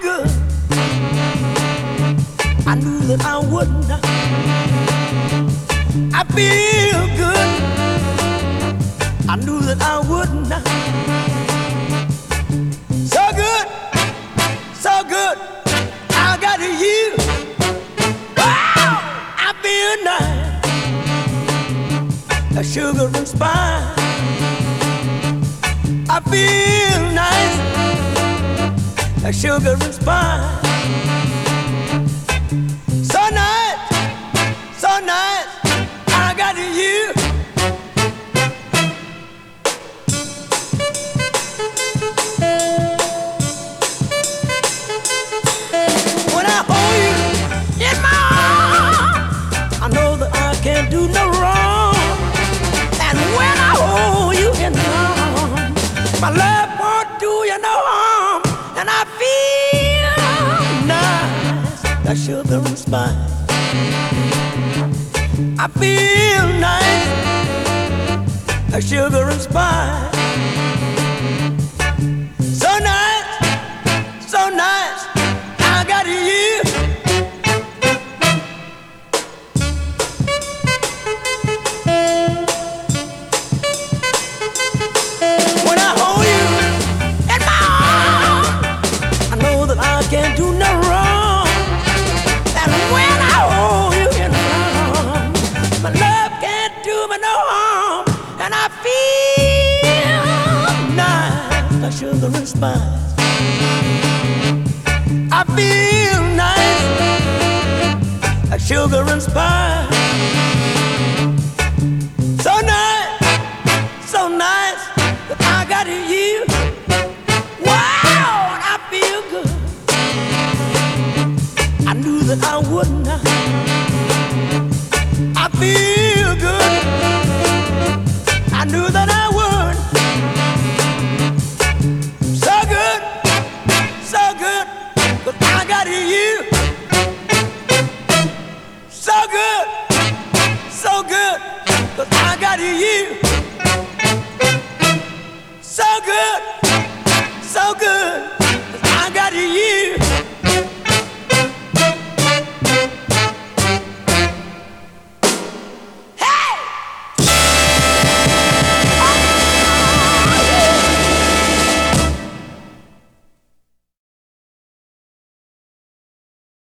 good. I knew that I wouldn't. I feel good. I knew that I wouldn't. So good, so good. I got you. Wow, I feel nice. A sugar and spice. I feel A sugar and spice. So nice, so nice. I got you. When I hold you in my arms, I know that I can't do no wrong. And when I hold you in my arms, my love won't do you no harm. Sugar and spice. I feel nice, sugar and spice. So nice, so nice, I got you. When I hold you in my arms, I know that I can't do sugar and spice. I feel nice, like sugar and spice. So nice, so nice that I got you. Wow, I feel good. I knew that I wouldn't. I